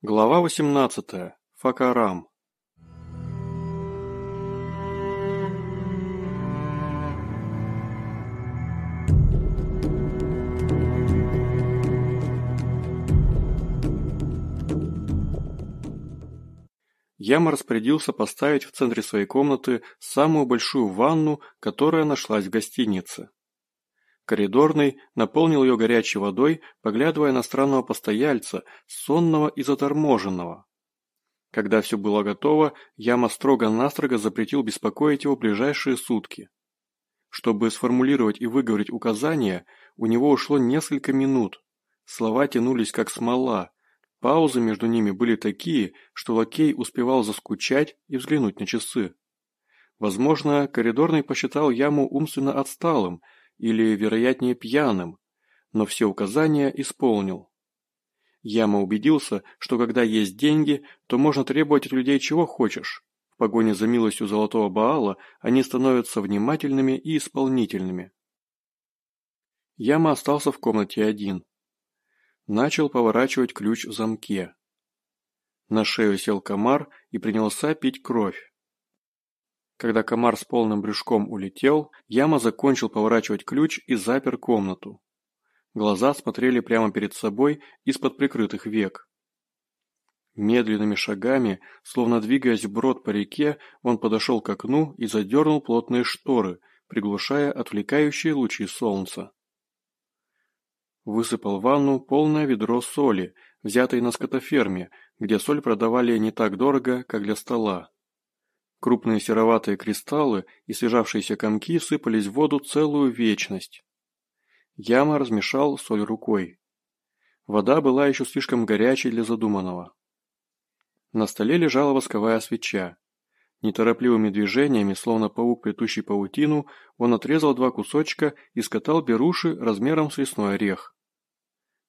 Глава 18. Факарам. Яма распорядился поставить в центре своей комнаты самую большую ванну, которая нашлась в гостинице. Коридорный наполнил ее горячей водой, поглядывая на странного постояльца, сонного и заторможенного. Когда все было готово, Яма строго-настрого запретил беспокоить его ближайшие сутки. Чтобы сформулировать и выговорить указания, у него ушло несколько минут. Слова тянулись как смола. Паузы между ними были такие, что лакей успевал заскучать и взглянуть на часы. Возможно, коридорный посчитал Яму умственно отсталым – или, вероятнее, пьяным, но все указания исполнил. Яма убедился, что когда есть деньги, то можно требовать от людей чего хочешь. В погоне за милостью Золотого Баала они становятся внимательными и исполнительными. Яма остался в комнате один. Начал поворачивать ключ в замке. На шею сел комар и принялся пить кровь. Когда комар с полным брюшком улетел, Яма закончил поворачивать ключ и запер комнату. Глаза смотрели прямо перед собой из-под прикрытых век. Медленными шагами, словно двигаясь вброд по реке, он подошел к окну и задернул плотные шторы, приглушая отвлекающие лучи солнца. Высыпал в ванну полное ведро соли, взятой на скотоферме, где соль продавали не так дорого, как для стола. Крупные сероватые кристаллы и свежавшиеся комки сыпались в воду целую вечность. Яма размешал соль рукой. Вода была еще слишком горячей для задуманного. На столе лежала восковая свеча. Неторопливыми движениями, словно паук, плетущий паутину, он отрезал два кусочка и скатал беруши размером с лесной орех.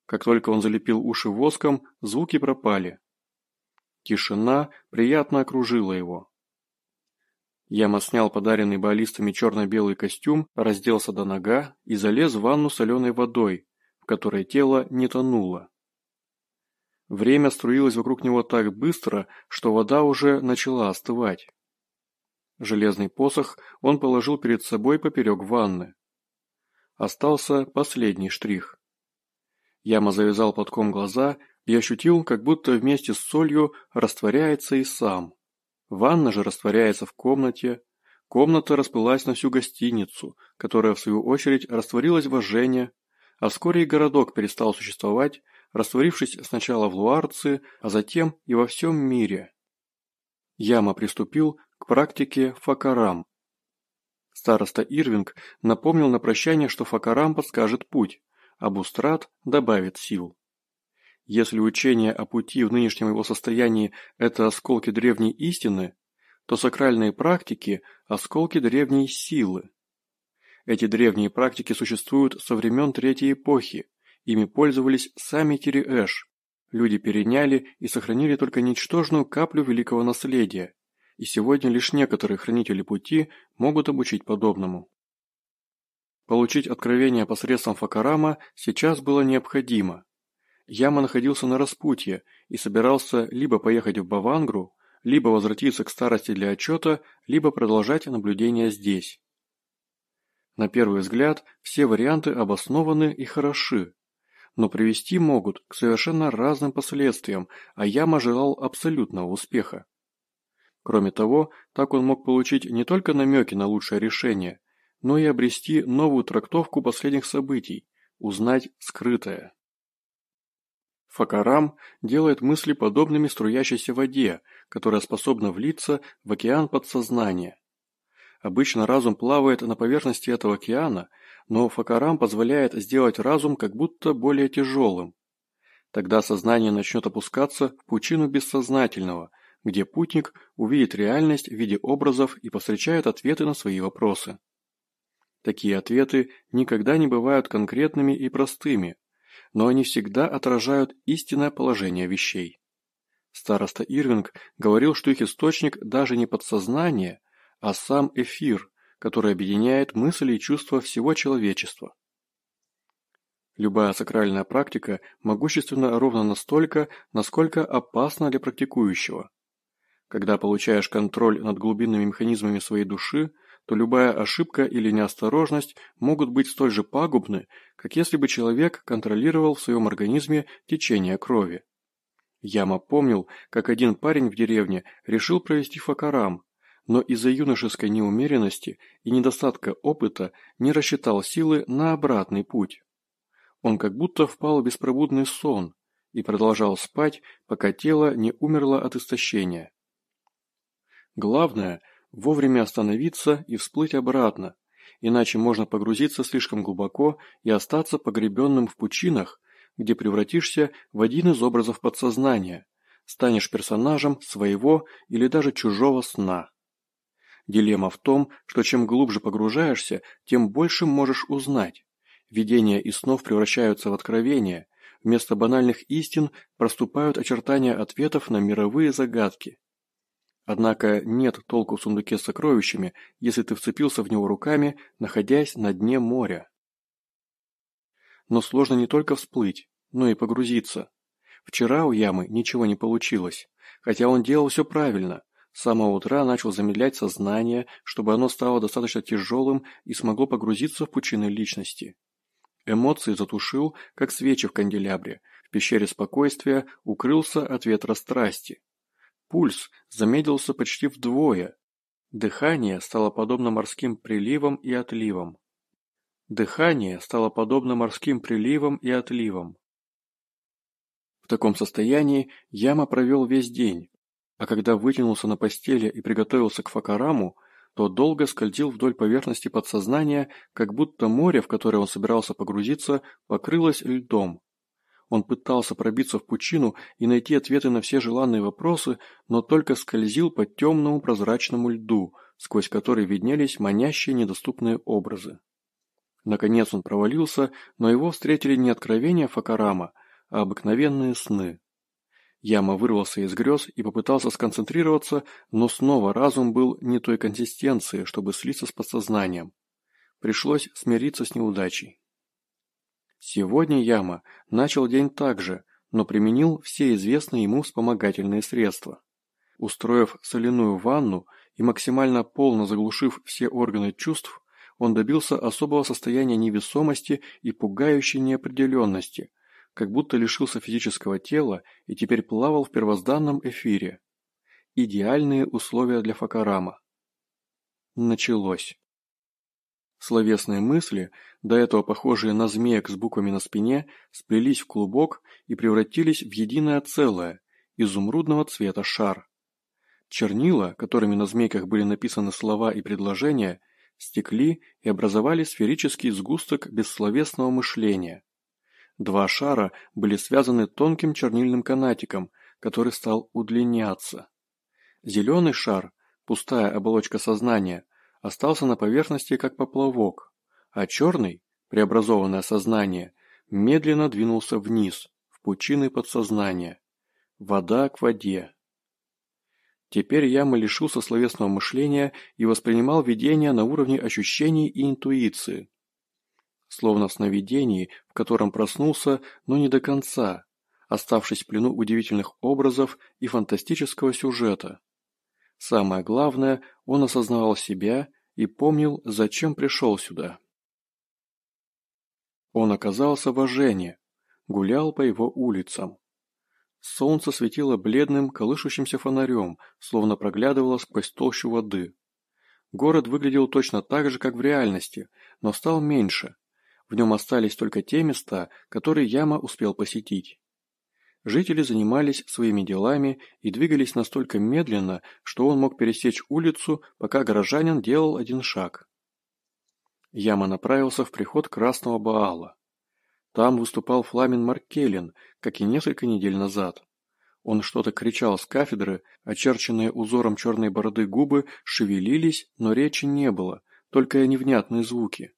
Как только он залепил уши воском, звуки пропали. Тишина приятно окружила его. Яма снял подаренный баллистами черно-белый костюм, разделся до нога и залез в ванну соленой водой, в которой тело не тонуло. Время струилось вокруг него так быстро, что вода уже начала остывать. Железный посох он положил перед собой поперек ванны. Остался последний штрих. Яма завязал подком глаза и ощутил, как будто вместе с солью растворяется и сам. Ванна же растворяется в комнате. Комната расплылась на всю гостиницу, которая, в свою очередь, растворилась в Ожене, а вскоре и городок перестал существовать, растворившись сначала в Луарции, а затем и во всем мире. Яма приступил к практике факарам. Староста Ирвинг напомнил на прощание, что факарам подскажет путь, а Бустрат добавит сил. Если учение о пути в нынешнем его состоянии – это осколки древней истины, то сакральные практики – осколки древней силы. Эти древние практики существуют со времен Третьей эпохи, ими пользовались сами Тириэш. Люди переняли и сохранили только ничтожную каплю великого наследия, и сегодня лишь некоторые хранители пути могут обучить подобному. Получить откровение посредством Факарама сейчас было необходимо – Яма находился на распутье и собирался либо поехать в Бавангру, либо возвратиться к старости для отчета, либо продолжать наблюдение здесь. На первый взгляд, все варианты обоснованы и хороши, но привести могут к совершенно разным последствиям, а Яма желал абсолютного успеха. Кроме того, так он мог получить не только намеки на лучшее решение, но и обрести новую трактовку последних событий, узнать скрытое. Факарам делает мысли подобными струящейся воде, которая способна влиться в океан подсознания. Обычно разум плавает на поверхности этого океана, но Факарам позволяет сделать разум как будто более тяжелым. Тогда сознание начнет опускаться в пучину бессознательного, где путник увидит реальность в виде образов и повстречает ответы на свои вопросы. Такие ответы никогда не бывают конкретными и простыми, но они всегда отражают истинное положение вещей. Староста Ирвинг говорил, что их источник даже не подсознание, а сам эфир, который объединяет мысли и чувства всего человечества. Любая сакральная практика могущественна ровно настолько, насколько опасна для практикующего. Когда получаешь контроль над глубинными механизмами своей души, то любая ошибка или неосторожность могут быть столь же пагубны, как если бы человек контролировал в своем организме течение крови. Яма помнил, как один парень в деревне решил провести факарам, но из-за юношеской неумеренности и недостатка опыта не рассчитал силы на обратный путь. Он как будто впал в беспробудный сон и продолжал спать, пока тело не умерло от истощения. Главное – вовремя остановиться и всплыть обратно, иначе можно погрузиться слишком глубоко и остаться погребенным в пучинах, где превратишься в один из образов подсознания, станешь персонажем своего или даже чужого сна. Дилемма в том, что чем глубже погружаешься, тем больше можешь узнать. Видения и снов превращаются в откровения, вместо банальных истин проступают очертания ответов на мировые загадки. Однако нет толку в сундуке с сокровищами, если ты вцепился в него руками, находясь на дне моря. Но сложно не только всплыть, но и погрузиться. Вчера у Ямы ничего не получилось, хотя он делал все правильно. С самого утра начал замедлять сознание, чтобы оно стало достаточно тяжелым и смогло погрузиться в пучины личности. Эмоции затушил, как свечи в канделябре. В пещере спокойствия укрылся от ветра страсти. Пульс замедлился почти вдвое. Дыхание стало подобно морским приливам и отливам. Дыхание стало подобно морским приливам и отливам. В таком состоянии Яма провел весь день, а когда вытянулся на постели и приготовился к факараму, то долго скользил вдоль поверхности подсознания, как будто море, в которое он собирался погрузиться, покрылось льдом. Он пытался пробиться в пучину и найти ответы на все желанные вопросы, но только скользил по темному прозрачному льду, сквозь который виднелись манящие недоступные образы. Наконец он провалился, но его встретили не откровения Факарама, а обыкновенные сны. Яма вырвался из грез и попытался сконцентрироваться, но снова разум был не той консистенции, чтобы слиться с подсознанием. Пришлось смириться с неудачей. Сегодня Яма начал день так же, но применил все известные ему вспомогательные средства. Устроив соляную ванну и максимально полно заглушив все органы чувств, он добился особого состояния невесомости и пугающей неопределенности, как будто лишился физического тела и теперь плавал в первозданном эфире. Идеальные условия для Факарама. Началось. Словесные мысли, до этого похожие на змеек с буквами на спине, сплелись в клубок и превратились в единое целое, изумрудного цвета шар. Чернила, которыми на змейках были написаны слова и предложения, стекли и образовали сферический сгусток бессловесного мышления. Два шара были связаны тонким чернильным канатиком, который стал удлиняться. Зеленый шар, пустая оболочка сознания, остался на поверхности как поплавок, а черный, преобразованное сознание, медленно двинулся вниз, в пучины подсознания. Вода к воде. Теперь Яма лишился словесного мышления и воспринимал видение на уровне ощущений и интуиции словно в сновидении, в котором проснулся, но не до конца, оставшись в плену удивительных образов и фантастического сюжета. Самое главное, он осознавал себя и помнил, зачем пришел сюда. Он оказался в Ожене, гулял по его улицам. Солнце светило бледным, колышущимся фонарем, словно проглядывало сквозь толщу воды. Город выглядел точно так же, как в реальности, но стал меньше, в нем остались только те места, которые Яма успел посетить. Жители занимались своими делами и двигались настолько медленно, что он мог пересечь улицу, пока горожанин делал один шаг. Яма направился в приход Красного Баала. Там выступал Фламин Маркелин, как и несколько недель назад. Он что-то кричал с кафедры, очерченные узором черной бороды губы шевелились, но речи не было, только невнятные звуки.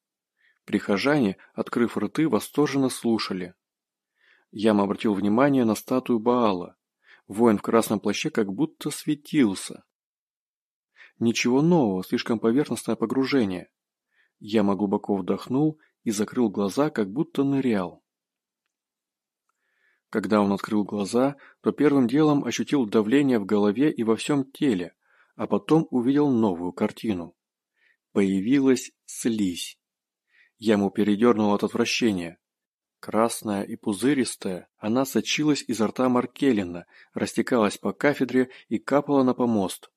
Прихожане, открыв рты, восторженно слушали. Ям обратил внимание на статую Баала. Воин в красном плаще как будто светился. Ничего нового, слишком поверхностное погружение. Яма глубоко вдохнул и закрыл глаза, как будто нырял. Когда он открыл глаза, то первым делом ощутил давление в голове и во всем теле, а потом увидел новую картину. Появилась слизь. Яму передернуло от отвращения. Красная и пузыристая, она сочилась изо рта Маркелина, растекалась по кафедре и капала на помост.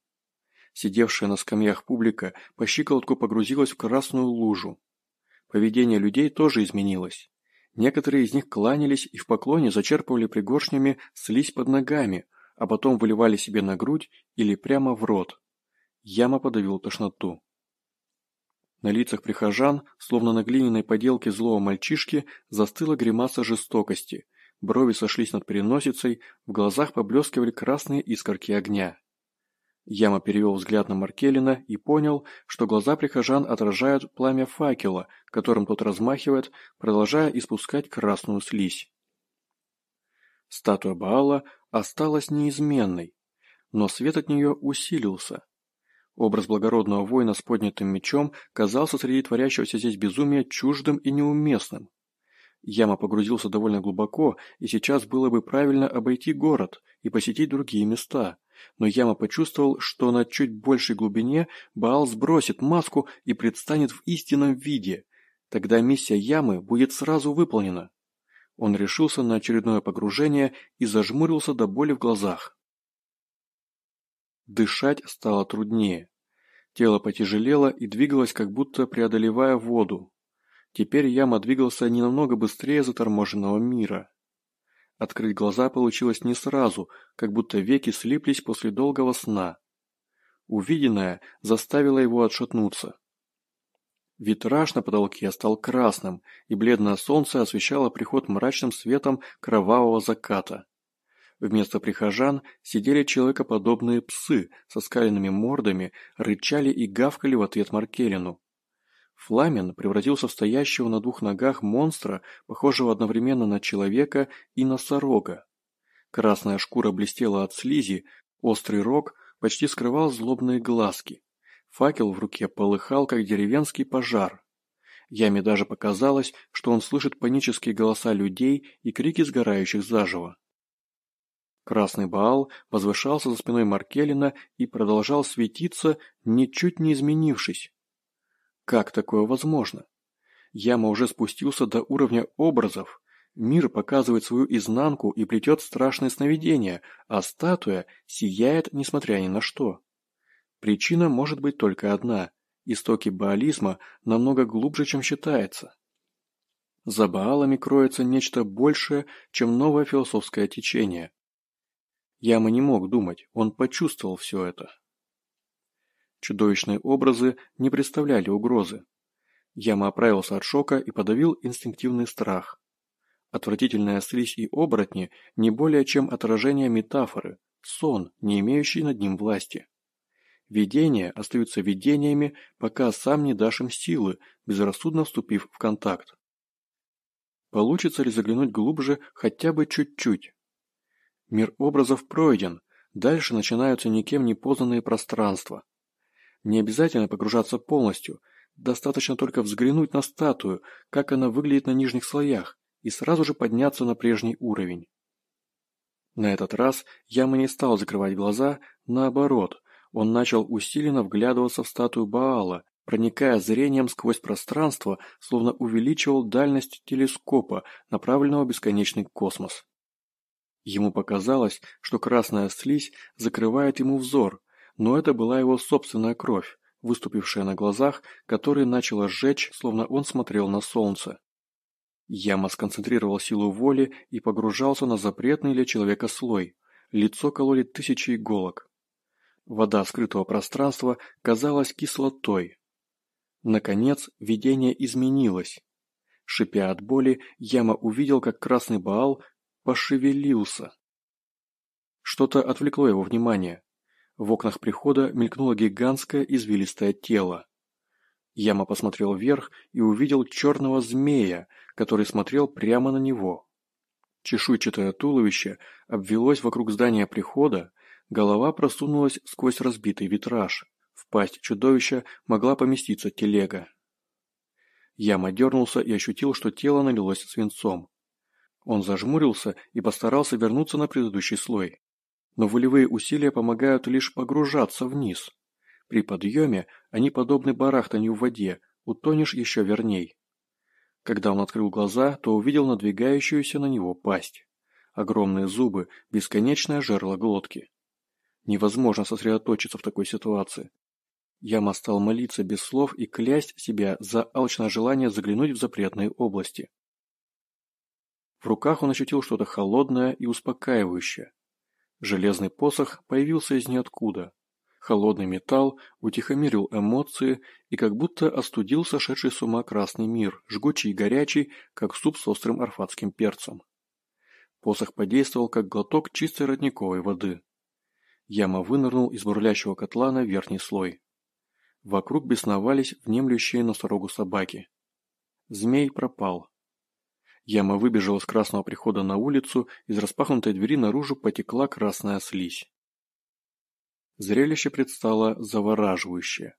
Сидевшая на скамьях публика по щиколотку погрузилась в красную лужу. Поведение людей тоже изменилось. Некоторые из них кланялись и в поклоне зачерпывали пригоршнями слизь под ногами, а потом выливали себе на грудь или прямо в рот. Яма подавил тошноту. На лицах прихожан, словно на глиняной поделке злого мальчишки, застыла гримаса жестокости. Брови сошлись над переносицей, в глазах поблескивали красные искорки огня. Яма перевел взгляд на Маркелина и понял, что глаза прихожан отражают пламя факела, которым тот размахивает, продолжая испускать красную слизь. Статуя Баала осталась неизменной, но свет от нее усилился. Образ благородного воина с поднятым мечом казался среди творящегося здесь безумия чуждым и неуместным. Яма погрузился довольно глубоко, и сейчас было бы правильно обойти город и посетить другие места. Но Яма почувствовал, что на чуть большей глубине Баал сбросит маску и предстанет в истинном виде. Тогда миссия Ямы будет сразу выполнена. Он решился на очередное погружение и зажмурился до боли в глазах. Дышать стало труднее. Тело потяжелело и двигалось, как будто преодолевая воду. Теперь яма двигался не намного быстрее заторможенного мира. Открыть глаза получилось не сразу, как будто веки слиплись после долгого сна. Увиденное заставило его отшатнуться. Витраж на потолке стал красным, и бледное солнце освещало приход мрачным светом кровавого заката. Вместо прихожан сидели человекоподобные псы со скаленными мордами, рычали и гавкали в ответ Маркелину. Фламен превратился в стоящего на двух ногах монстра, похожего одновременно на человека и носорога. Красная шкура блестела от слизи, острый рог почти скрывал злобные глазки. Факел в руке полыхал, как деревенский пожар. Яме даже показалось, что он слышит панические голоса людей и крики сгорающих заживо. Красный Баал возвышался за спиной Маркелина и продолжал светиться, ничуть не изменившись. Как такое возможно? Яма уже спустился до уровня образов. Мир показывает свою изнанку и плетет страшные сновидения, а статуя сияет, несмотря ни на что. Причина может быть только одна. Истоки баализма намного глубже, чем считается. За Баалами кроется нечто большее, чем новое философское течение. Яма не мог думать, он почувствовал все это. Чудовищные образы не представляли угрозы. Яма оправился от шока и подавил инстинктивный страх. Отвратительная слизь и оборотни не более чем отражение метафоры, сон, не имеющий над ним власти. Видения остаются видениями, пока сам не дашь им силы, безрассудно вступив в контакт. Получится ли заглянуть глубже хотя бы чуть-чуть? Мир образов пройден, дальше начинаются никем не познанные пространства. Не обязательно погружаться полностью, достаточно только взглянуть на статую, как она выглядит на нижних слоях, и сразу же подняться на прежний уровень. На этот раз Яма не стал закрывать глаза, наоборот, он начал усиленно вглядываться в статую Баала, проникая зрением сквозь пространство, словно увеличивал дальность телескопа, направленного в бесконечный космос. Ему показалось, что красная слизь закрывает ему взор, но это была его собственная кровь, выступившая на глазах, которые начала сжечь, словно он смотрел на солнце. Яма сконцентрировал силу воли и погружался на запретный для человека слой. Лицо кололи тысячи иголок. Вода скрытого пространства казалась кислотой. Наконец, видение изменилось. Шипя от боли, Яма увидел, как красный Баал пошевелился. Что-то отвлекло его внимание. В окнах прихода мелькнуло гигантское извилистое тело. Яма посмотрел вверх и увидел черного змея, который смотрел прямо на него. Чешуйчатое туловище обвелось вокруг здания прихода, голова просунулась сквозь разбитый витраж. В пасть чудовища могла поместиться телега. Яма дернулся и ощутил, что тело налилось свинцом. Он зажмурился и постарался вернуться на предыдущий слой. Но волевые усилия помогают лишь погружаться вниз. При подъеме они подобны барахтанию в воде, утонешь еще верней. Когда он открыл глаза, то увидел надвигающуюся на него пасть. Огромные зубы, бесконечное жерло глотки. Невозможно сосредоточиться в такой ситуации. Яма стал молиться без слов и клясть себя за алчное желание заглянуть в запретные области. В руках он ощутил что-то холодное и успокаивающее. Железный посох появился из ниоткуда. Холодный металл утихомирил эмоции и как будто остудил сошедший с ума красный мир, жгучий и горячий, как суп с острым арфатским перцем. Посох подействовал, как глоток чистой родниковой воды. Яма вынырнул из бурлящего котла на верхний слой. Вокруг бесновались внемлющие носорогу собаки. Змей пропал. Яма выбежала с красного прихода на улицу, из распахнутой двери наружу потекла красная слизь. Зрелище предстало завораживающее.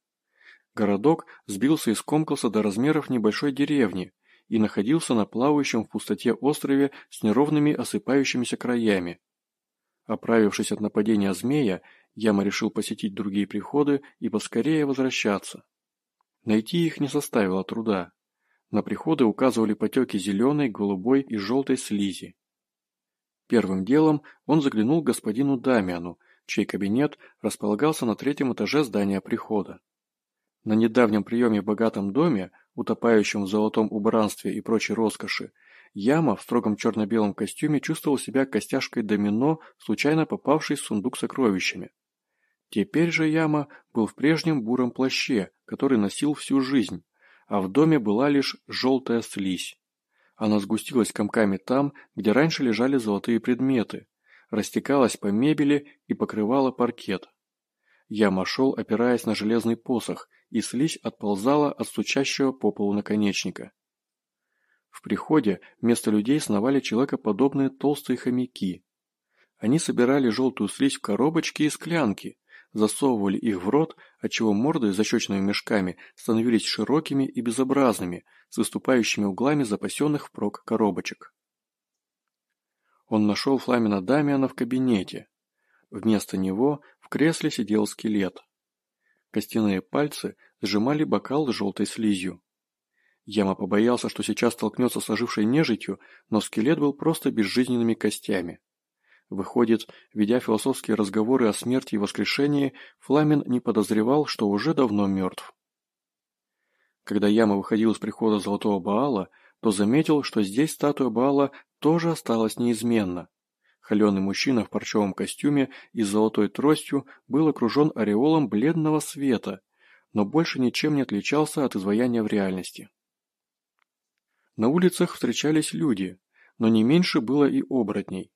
Городок сбился и скомкался до размеров небольшой деревни и находился на плавающем в пустоте острове с неровными осыпающимися краями. Оправившись от нападения змея, Яма решил посетить другие приходы и поскорее возвращаться. Найти их не составило труда. На приходы указывали потеки зеленой, голубой и желтой слизи. Первым делом он заглянул к господину Дамиану, чей кабинет располагался на третьем этаже здания прихода. На недавнем приеме в богатом доме, утопающем в золотом убранстве и прочей роскоши, Яма в строгом черно-белом костюме чувствовал себя костяшкой домино, случайно попавшей в сундук с сокровищами. Теперь же Яма был в прежнем буром плаще, который носил всю жизнь, а в доме была лишь желтая слизь. Она сгустилась комками там, где раньше лежали золотые предметы, растекалась по мебели и покрывала паркет. Яма шел, опираясь на железный посох, и слизь отползала от стучащего по полу наконечника. В приходе вместо людей сновали человекоподобные толстые хомяки. Они собирали желтую слизь в коробочки и склянки, засовывали их в рот, отчего морды с защечными мешками становились широкими и безобразными, с выступающими углами запасенных впрок коробочек. Он нашел Фламина Дамиана в кабинете. Вместо него в кресле сидел скелет. Костяные пальцы сжимали бокал с желтой слизью. Яма побоялся, что сейчас столкнется с ожившей нежитью, но скелет был просто безжизненными костями. Выходит, ведя философские разговоры о смерти и воскрешении, Фламин не подозревал, что уже давно мертв. Когда Яма выходил из прихода Золотого Баала, то заметил, что здесь статуя Баала тоже осталась неизменна. Холеный мужчина в парчевом костюме и с золотой тростью был окружен ореолом бледного света, но больше ничем не отличался от изваяния в реальности. На улицах встречались люди, но не меньше было и оборотней.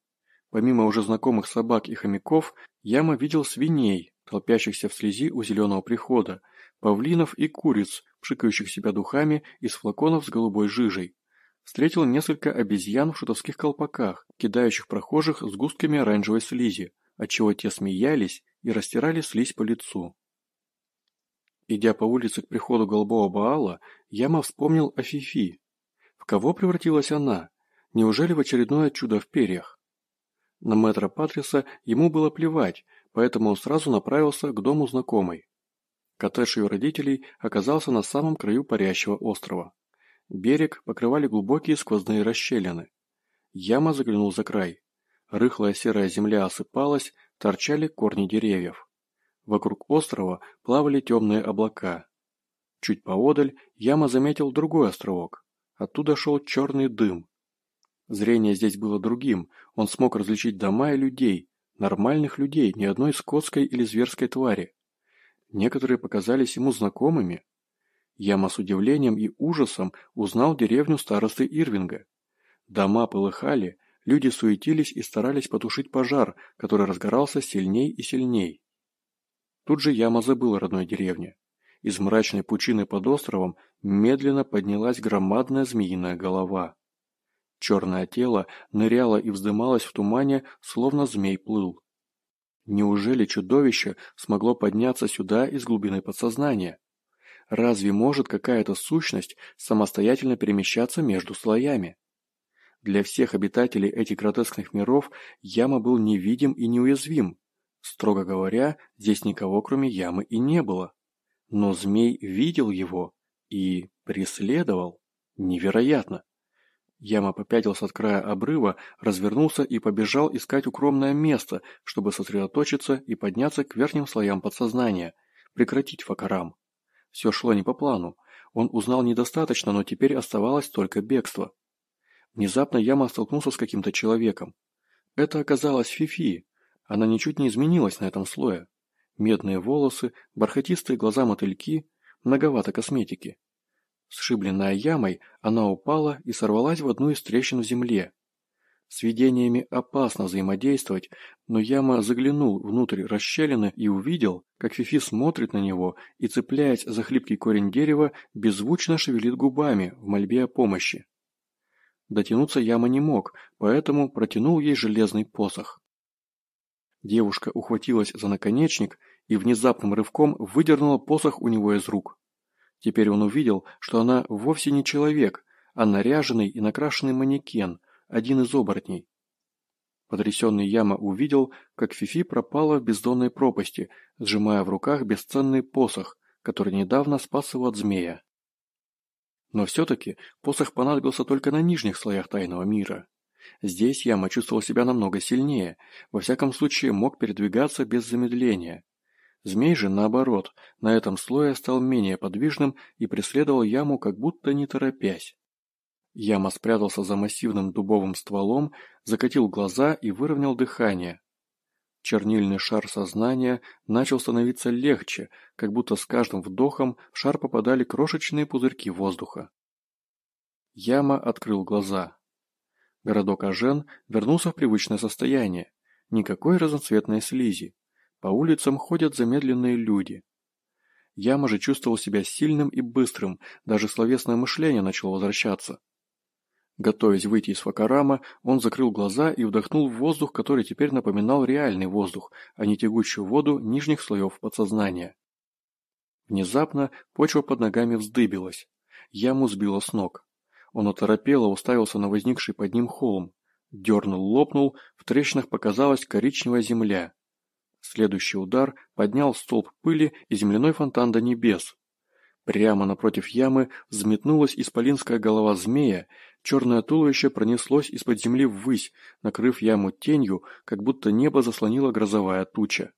Помимо уже знакомых собак и хомяков, Яма видел свиней, толпящихся в слези у зеленого прихода, павлинов и куриц, пшикающих себя духами из флаконов с голубой жижей. Встретил несколько обезьян в шутовских колпаках, кидающих прохожих с густками оранжевой слизи, отчего те смеялись и растирали слизь по лицу. Идя по улице к приходу голубого Баала, Яма вспомнил о Фифи. В кого превратилась она? Неужели в очередное чудо в перьях? На мэтра Патриса ему было плевать, поэтому он сразу направился к дому знакомой. Коттедж ее родителей оказался на самом краю парящего острова. Берег покрывали глубокие сквозные расщелины. Яма заглянул за край. Рыхлая серая земля осыпалась, торчали корни деревьев. Вокруг острова плавали темные облака. Чуть поодаль Яма заметил другой островок. Оттуда шел черный дым. Зрение здесь было другим, он смог различить дома и людей, нормальных людей, ни одной скотской или зверской твари. Некоторые показались ему знакомыми. Яма с удивлением и ужасом узнал деревню старосты Ирвинга. Дома полыхали, люди суетились и старались потушить пожар, который разгорался сильней и сильней. Тут же Яма забыл о родной деревне. Из мрачной пучины под островом медленно поднялась громадная змеиная голова. Черное тело ныряло и вздымалось в тумане, словно змей плыл. Неужели чудовище смогло подняться сюда из глубины подсознания? Разве может какая-то сущность самостоятельно перемещаться между слоями? Для всех обитателей этих гротескных миров яма был невидим и неуязвим. Строго говоря, здесь никого кроме ямы и не было. Но змей видел его и преследовал. Невероятно! Яма попятился от края обрыва, развернулся и побежал искать укромное место, чтобы сосредоточиться и подняться к верхним слоям подсознания, прекратить факарам. Все шло не по плану. Он узнал недостаточно, но теперь оставалось только бегство. Внезапно Яма столкнулся с каким-то человеком. Это оказалась Фифи. Она ничуть не изменилась на этом слое. Медные волосы, бархатистые глаза мотыльки, многовато косметики. Сшибленная ямой, она упала и сорвалась в одну из трещин в земле. С видениями опасно взаимодействовать, но Яма заглянул внутрь расщелины и увидел, как Фифи смотрит на него и, цепляясь за хлипкий корень дерева, беззвучно шевелит губами в мольбе о помощи. Дотянуться Яма не мог, поэтому протянул ей железный посох. Девушка ухватилась за наконечник и внезапным рывком выдернула посох у него из рук. Теперь он увидел, что она вовсе не человек, а наряженный и накрашенный манекен, один из оборотней. Потрясенный Яма увидел, как Фифи пропала в бездонной пропасти, сжимая в руках бесценный посох, который недавно спас его от змея. Но все-таки посох понадобился только на нижних слоях тайного мира. Здесь Яма чувствовал себя намного сильнее, во всяком случае мог передвигаться без замедления. Змей же, наоборот, на этом слое стал менее подвижным и преследовал яму, как будто не торопясь. Яма спрятался за массивным дубовым стволом, закатил глаза и выровнял дыхание. Чернильный шар сознания начал становиться легче, как будто с каждым вдохом в шар попадали крошечные пузырьки воздуха. Яма открыл глаза. Городок Ажен вернулся в привычное состояние. Никакой разноцветной слизи. По улицам ходят замедленные люди. Яма же чувствовал себя сильным и быстрым, даже словесное мышление начало возвращаться. Готовясь выйти из Факарама, он закрыл глаза и вдохнул воздух, который теперь напоминал реальный воздух, а не тягучую воду нижних слоев подсознания. Внезапно почва под ногами вздыбилась. Яму сбило с ног. Он оторопело уставился на возникший под ним холм. Дернул, лопнул, в трещинах показалась коричневая земля. Следующий удар поднял столб пыли и земляной фонтан до небес. Прямо напротив ямы взметнулась исполинская голова змея, черное туловище пронеслось из-под земли ввысь, накрыв яму тенью, как будто небо заслонила грозовая туча.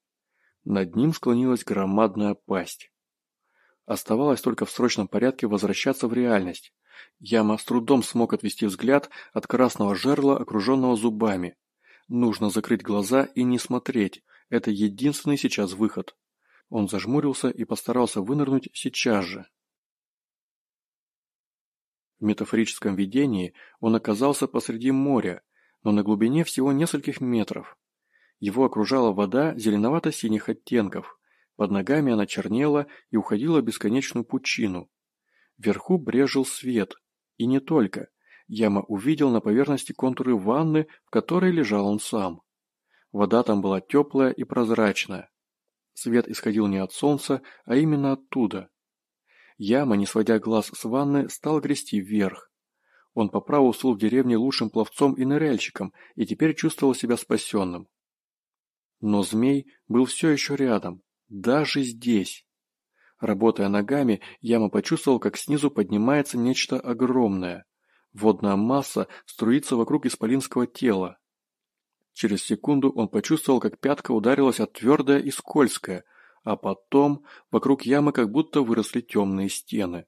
Над ним склонилась громадная пасть. Оставалось только в срочном порядке возвращаться в реальность. Яма с трудом смог отвести взгляд от красного жерла, окруженного зубами. Нужно закрыть глаза и не смотреть, это единственный сейчас выход. Он зажмурился и постарался вынырнуть сейчас же. В метафорическом видении он оказался посреди моря, но на глубине всего нескольких метров. Его окружала вода зеленовато-синих оттенков. Под ногами она чернела и уходила в бесконечную пучину. Вверху брежил свет. И не только. Яма увидел на поверхности контуры ванны, в которой лежал он сам. Вода там была теплая и прозрачная. Свет исходил не от солнца, а именно оттуда. Яма, не сводя глаз с ванны, стал грести вверх. Он по праву стал в деревне лучшим пловцом и ныряльщиком, и теперь чувствовал себя спасенным. Но змей был все еще рядом, даже здесь. Работая ногами, Яма почувствовал, как снизу поднимается нечто огромное. Водная масса струится вокруг исполинского тела. Через секунду он почувствовал, как пятка ударилась от твердое и скользкое, а потом вокруг ямы как будто выросли темные стены.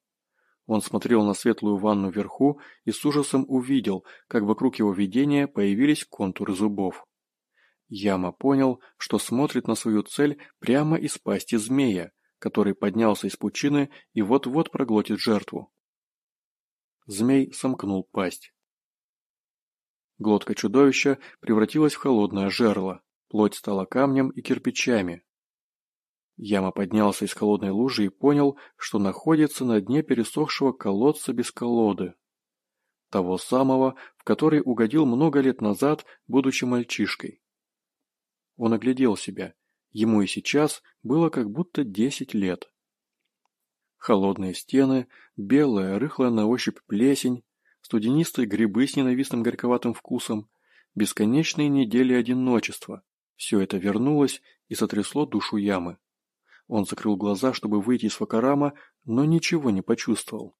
Он смотрел на светлую ванну вверху и с ужасом увидел, как вокруг его видения появились контуры зубов. Яма понял, что смотрит на свою цель прямо из пасти змея, который поднялся из пучины и вот-вот проглотит жертву. Змей сомкнул пасть. Глотка чудовища превратилась в холодное жерло, плоть стала камнем и кирпичами. Яма поднялся из холодной лужи и понял, что находится на дне пересохшего колодца без колоды. Того самого, в который угодил много лет назад, будучи мальчишкой. Он оглядел себя. Ему и сейчас было как будто десять лет. Холодные стены, белая, рыхлая на ощупь плесень, студенистые грибы с ненавистным горьковатым вкусом, бесконечные недели одиночества. Все это вернулось и сотрясло душу ямы. Он закрыл глаза, чтобы выйти из Факарама, но ничего не почувствовал.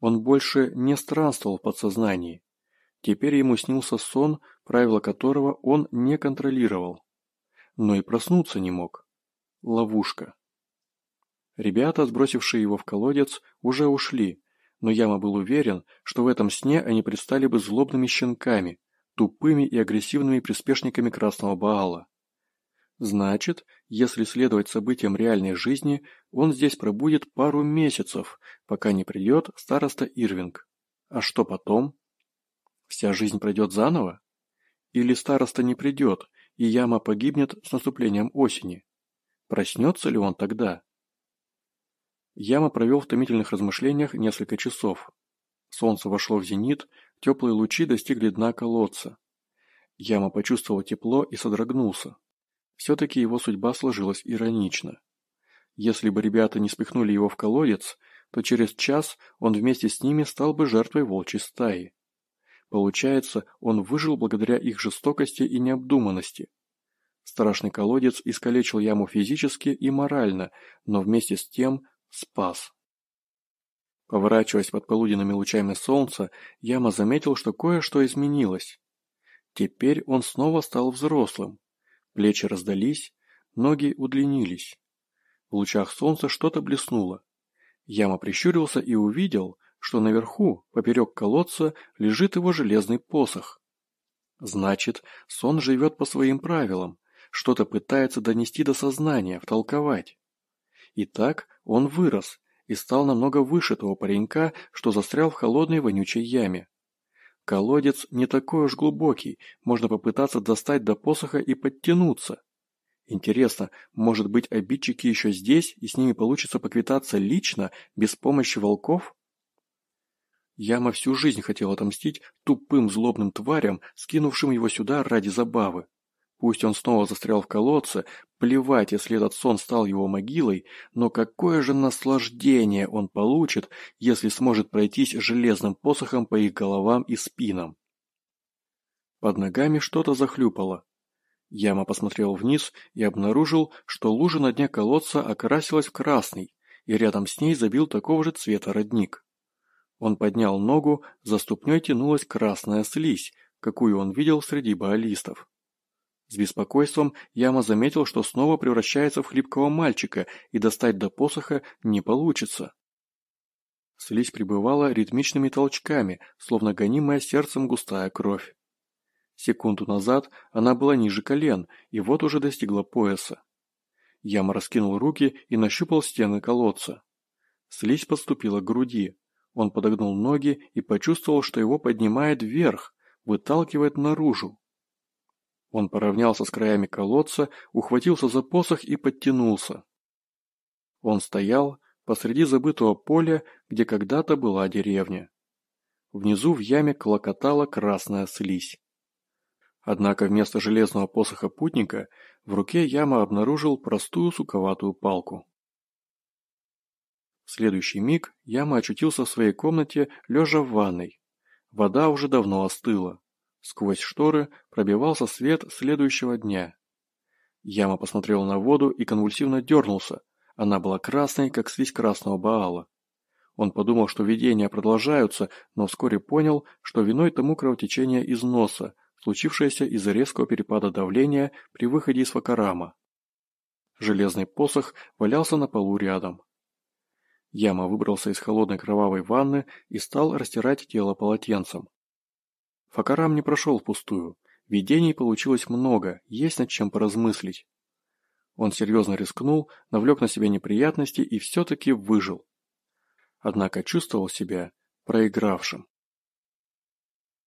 Он больше не странствовал в подсознании. Теперь ему снился сон, правила которого он не контролировал. Но и проснуться не мог. Ловушка. Ребята, сбросившие его в колодец, уже ушли, но Яма был уверен, что в этом сне они предстали бы злобными щенками, тупыми и агрессивными приспешниками Красного Баала. Значит, если следовать событиям реальной жизни, он здесь пробудет пару месяцев, пока не придет староста Ирвинг. А что потом? Вся жизнь пройдет заново? Или староста не придет, и яма погибнет с наступлением осени? Проснется ли он тогда? Яма провел в томительных размышлениях несколько часов. Солнце вошло в зенит, теплые лучи достигли дна колодца. Яма почувствовал тепло и содрогнулся. Все-таки его судьба сложилась иронично. Если бы ребята не спихнули его в колодец, то через час он вместе с ними стал бы жертвой волчьей стаи. Получается, он выжил благодаря их жестокости и необдуманности. Страшный колодец искалечил яму физически и морально, но вместе с тем спас. Поворачиваясь под полуденными лучами солнца, Яма заметил, что кое-что изменилось. Теперь он снова стал взрослым. Плечи раздались, ноги удлинились. В лучах солнца что-то блеснуло. Яма прищурился и увидел, что наверху, поперек колодца, лежит его железный посох. Значит, сон живет по своим правилам, что-то пытается донести до сознания, втолковать. Итак, он вырос и стал намного выше того паренька, что застрял в холодной вонючей яме. Колодец не такой уж глубокий, можно попытаться достать до посоха и подтянуться. Интересно, может быть обидчики еще здесь, и с ними получится поквитаться лично, без помощи волков? Яма всю жизнь хотел отомстить тупым злобным тварям, скинувшим его сюда ради забавы. Пусть он снова застрял в колодце, плевать, если этот сон стал его могилой, но какое же наслаждение он получит, если сможет пройтись железным посохом по их головам и спинам. Под ногами что-то захлюпало. Яма посмотрел вниз и обнаружил, что лужа на дне колодца окрасилась в красный, и рядом с ней забил такого же цвета родник. Он поднял ногу, за ступней тянулась красная слизь, какую он видел среди баалистов. С беспокойством Яма заметил, что снова превращается в хлипкого мальчика, и достать до посоха не получится. Слизь пребывала ритмичными толчками, словно гонимая сердцем густая кровь. Секунду назад она была ниже колен, и вот уже достигла пояса. Яма раскинул руки и нащупал стены колодца. Слизь подступила к груди. Он подогнул ноги и почувствовал, что его поднимает вверх, выталкивает наружу. Он поравнялся с краями колодца, ухватился за посох и подтянулся. Он стоял посреди забытого поля, где когда-то была деревня. Внизу в яме клокотала красная слизь. Однако вместо железного посоха путника в руке яма обнаружил простую суковатую палку. В следующий миг Яма очутился в своей комнате, лежа в ванной. Вода уже давно остыла. Сквозь шторы пробивался свет следующего дня. Яма посмотрел на воду и конвульсивно дернулся. Она была красной, как слизь красного Баала. Он подумал, что видения продолжаются, но вскоре понял, что виной тому кровотечение из носа, случившееся из-за резкого перепада давления при выходе из Факарама. Железный посох валялся на полу рядом. Яма выбрался из холодной кровавой ванны и стал растирать тело полотенцем. Факарам не прошел впустую. Видений получилось много, есть над чем поразмыслить. Он серьезно рискнул, навлек на себя неприятности и все-таки выжил. Однако чувствовал себя проигравшим.